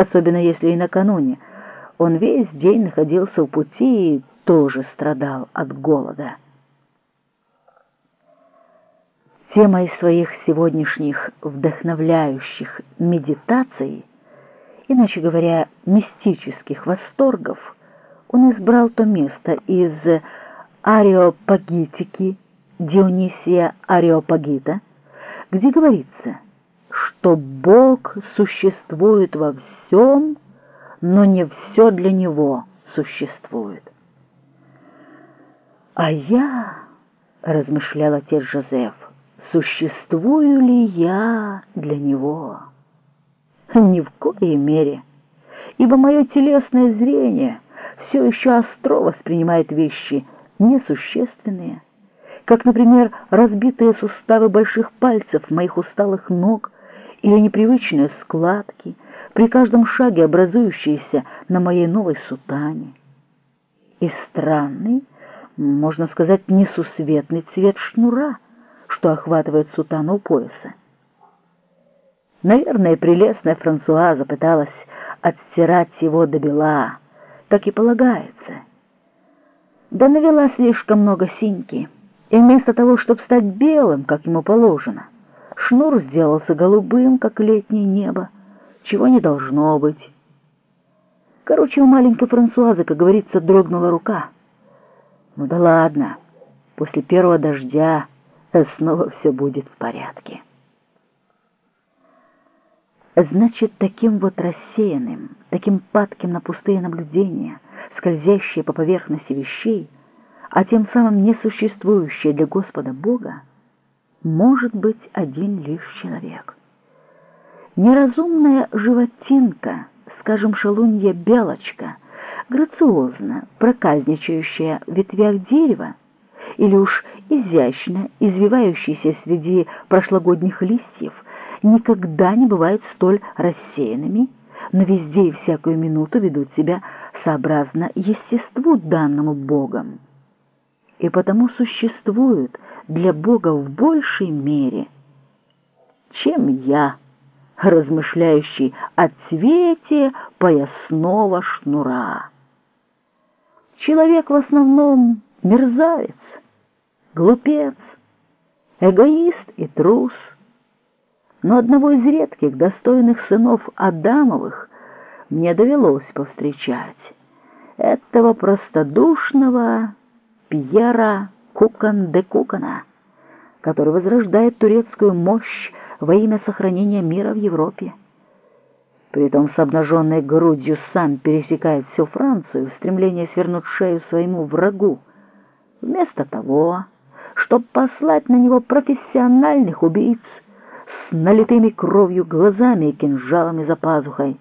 особенно если и накануне. Он весь день находился в пути и тоже страдал от голода. Темой своих сегодняшних вдохновляющих медитаций, иначе говоря, мистических восторгов, он избрал то место из Ареопагитики Дионисия Ареопагита, где говорится, что Бог существует во всем, но не все для Него существует. А я, размышлял отец Жозеф, существую ли я для Него? Ни в коей мере, ибо мое телесное зрение все еще остро воспринимает вещи несущественные, как, например, разбитые суставы больших пальцев моих усталых ног или непривычные складки, при каждом шаге образующиеся на моей новой сутане. И странный, можно сказать, несусветный цвет шнура, что охватывает сутану у пояса. Наверное, прелестная Франсуаза пыталась отстирать его до бела, как и полагается. Да навела слишком много синьки. И вместо того, чтобы стать белым, как ему положено, шнур сделался голубым, как летнее небо, чего не должно быть. Короче, у маленькой Франсуазы, как говорится, дрогнула рука. Ну да ладно, после первого дождя снова все будет в порядке. Значит, таким вот рассеянным, таким падким на пустые наблюдения, скользящие по поверхности вещей — а тем самым несуществующее для Господа Бога, может быть один лишь человек. Неразумная животинка, скажем, шалунья белочка, грациозно проказничающая в ветвях дерева, или уж изящно извивающаяся среди прошлогодних листьев, никогда не бывают столь рассеянными, но везде и всякую минуту ведут себя сообразно естеству данному Богом и потому существуют для Бога в большей мере, чем я, размышляющий о цвете поясного шнура. Человек в основном мерзавец, глупец, эгоист и трус, но одного из редких достойных сынов Адамовых мне довелось повстречать, этого простодушного, Пьера Кукан де Кукана, который возрождает турецкую мощь во имя сохранения мира в Европе. Притом с обнаженной грудью сам пересекает всю Францию в стремлении свернуть шею своему врагу. Вместо того, чтобы послать на него профессиональных убийц с налитыми кровью глазами и кинжалами за пазухой,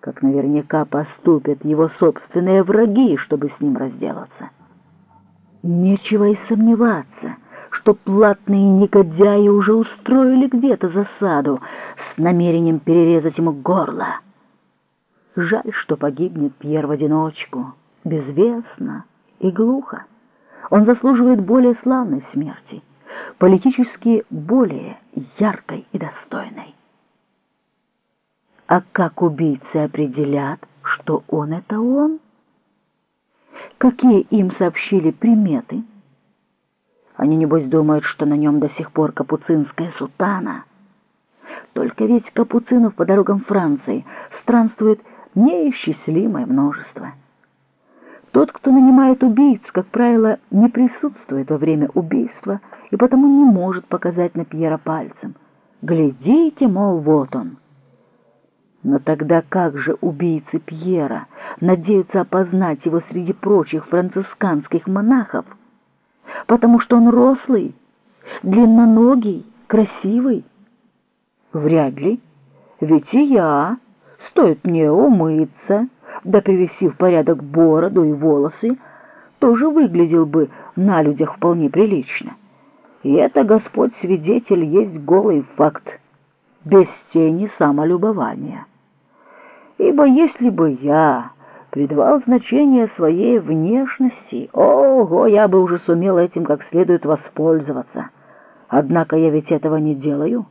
как наверняка поступят его собственные враги, чтобы с ним разделаться. Нечего и сомневаться, что платные негодяи уже устроили где-то засаду с намерением перерезать ему горло. Жаль, что погибнет Пьер в одиночку, безвестно и глухо. Он заслуживает более славной смерти, политически более яркой и достойной. А как убийцы определят, что он — это он? Какие им сообщили приметы. Они, небось, думают, что на нем до сих пор капуцинская сутана. Только ведь капуцинов по дорогам Франции странствует неисчислимое множество. Тот, кто нанимает убийц, как правило, не присутствует во время убийства и потому не может показать на Пьера пальцем. Глядите, мол, вот он. Но тогда как же убийцы Пьера надеются опознать его среди прочих францисканских монахов? Потому что он рослый, длинноногий, красивый? Вряд ли. Ведь и я, стоит мне умыться, да привести в порядок бороду и волосы, тоже выглядел бы на людях вполне прилично. И это, Господь свидетель, есть голый факт, без тени самолюбования. Ибо если бы я придавал значение своей внешности, ого, я бы уже сумел этим как следует воспользоваться. Однако я ведь этого не делаю».